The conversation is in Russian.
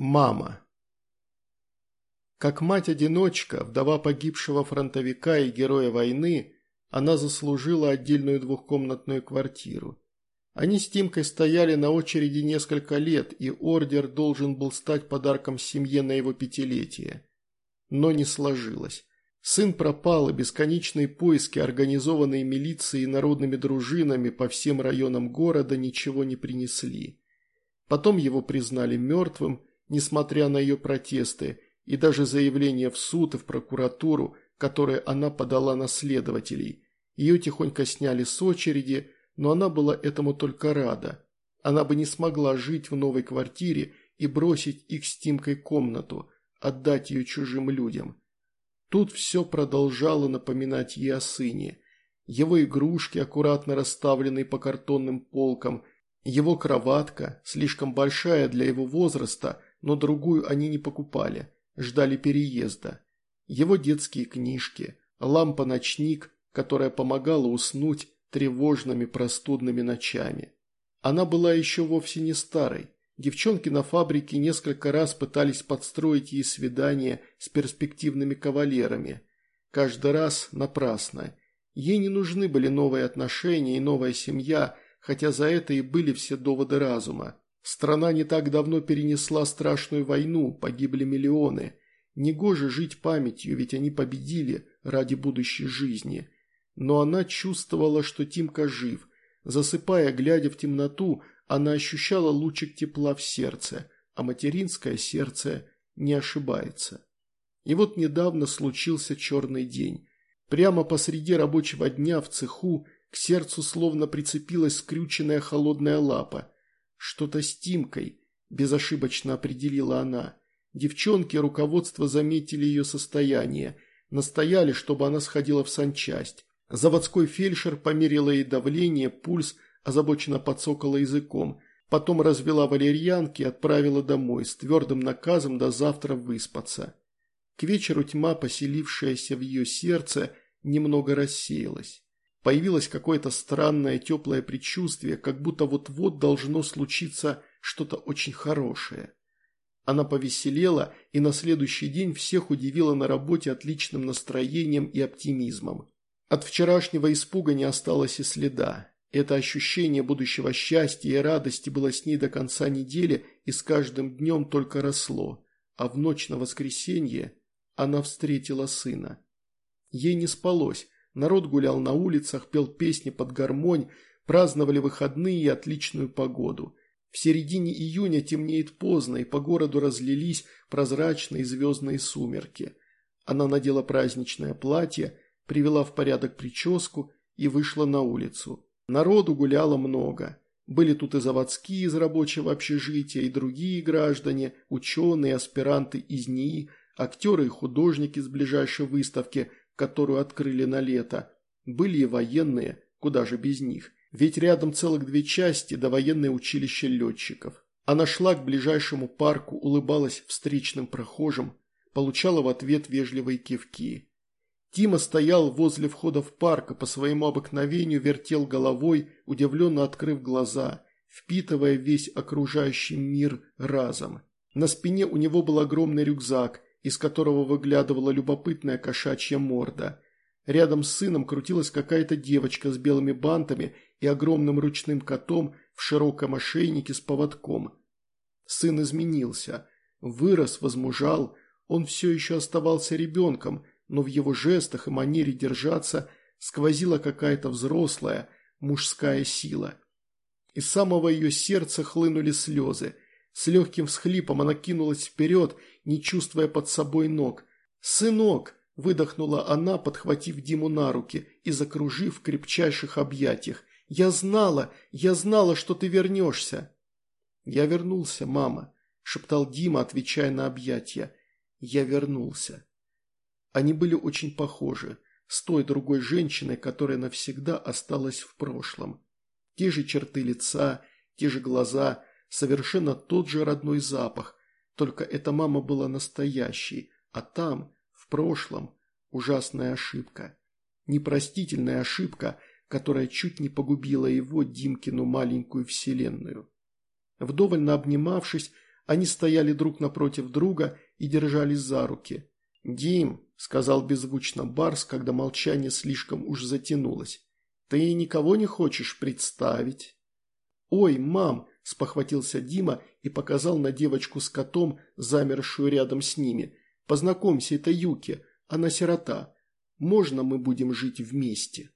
Мама. Как мать-одиночка, вдова погибшего фронтовика и героя войны, она заслужила отдельную двухкомнатную квартиру. Они с Тимкой стояли на очереди несколько лет, и ордер должен был стать подарком семье на его пятилетие. Но не сложилось. Сын пропал, и бесконечные поиски, организованные милицией и народными дружинами по всем районам города, ничего не принесли. Потом его признали мертвым, несмотря на ее протесты, и даже заявление в суд и в прокуратуру, которое она подала на следователей. Ее тихонько сняли с очереди, но она была этому только рада. Она бы не смогла жить в новой квартире и бросить их с Тимкой комнату, отдать ее чужим людям. Тут все продолжало напоминать ей о сыне. Его игрушки, аккуратно расставленные по картонным полкам, его кроватка, слишком большая для его возраста – но другую они не покупали, ждали переезда. Его детские книжки, лампа-ночник, которая помогала уснуть тревожными простудными ночами. Она была еще вовсе не старой. Девчонки на фабрике несколько раз пытались подстроить ей свидание с перспективными кавалерами. Каждый раз напрасно. Ей не нужны были новые отношения и новая семья, хотя за это и были все доводы разума. Страна не так давно перенесла страшную войну, погибли миллионы. Негоже жить памятью, ведь они победили ради будущей жизни. Но она чувствовала, что Тимка жив. Засыпая, глядя в темноту, она ощущала лучик тепла в сердце, а материнское сердце не ошибается. И вот недавно случился черный день. Прямо посреди рабочего дня в цеху к сердцу словно прицепилась скрюченная холодная лапа – «Что-то с Тимкой», – безошибочно определила она. Девчонки руководство заметили ее состояние, настояли, чтобы она сходила в санчасть. Заводской фельдшер померила ей давление, пульс, озабоченно подсокала языком, потом развела валерьянки и отправила домой с твердым наказом до завтра выспаться. К вечеру тьма, поселившаяся в ее сердце, немного рассеялась. Появилось какое-то странное теплое предчувствие, как будто вот-вот должно случиться что-то очень хорошее. Она повеселела и на следующий день всех удивила на работе отличным настроением и оптимизмом. От вчерашнего испуга не осталось и следа. Это ощущение будущего счастья и радости было с ней до конца недели и с каждым днем только росло. А в ночь на воскресенье она встретила сына. Ей не спалось, Народ гулял на улицах, пел песни под гармонь, праздновали выходные и отличную погоду. В середине июня темнеет поздно, и по городу разлились прозрачные звездные сумерки. Она надела праздничное платье, привела в порядок прическу и вышла на улицу. Народу гуляло много. Были тут и заводские из рабочего общежития, и другие граждане, ученые, аспиранты из НИИ, актеры и художники с ближайшей выставки, которую открыли на лето. Были и военные, куда же без них. Ведь рядом целых две части до военное училище летчиков. Она шла к ближайшему парку, улыбалась встречным прохожим, получала в ответ вежливые кивки. Тима стоял возле входа в парк и по своему обыкновению вертел головой, удивленно открыв глаза, впитывая весь окружающий мир разом. На спине у него был огромный рюкзак, из которого выглядывала любопытная кошачья морда. Рядом с сыном крутилась какая-то девочка с белыми бантами и огромным ручным котом в широком ошейнике с поводком. Сын изменился, вырос, возмужал, он все еще оставался ребенком, но в его жестах и манере держаться сквозила какая-то взрослая, мужская сила. Из самого ее сердца хлынули слезы. С легким всхлипом она кинулась вперед не чувствуя под собой ног. «Сынок!» – выдохнула она, подхватив Диму на руки и закружив в крепчайших объятиях. «Я знала, я знала, что ты вернешься!» «Я вернулся, мама», – шептал Дима, отвечая на объятия. «Я вернулся». Они были очень похожи, с той другой женщиной, которая навсегда осталась в прошлом. Те же черты лица, те же глаза, совершенно тот же родной запах, только эта мама была настоящей, а там, в прошлом, ужасная ошибка. Непростительная ошибка, которая чуть не погубила его, Димкину, маленькую вселенную. Вдоволь обнимавшись, Они стояли друг напротив друга и держались за руки. «Дим», – сказал беззвучно Барс, когда молчание слишком уж затянулось, – «ты никого не хочешь представить?» «Ой, мам!» – спохватился Дима и показал на девочку с котом, замершую рядом с ними. «Познакомься, это Юки, она сирота. Можно мы будем жить вместе?»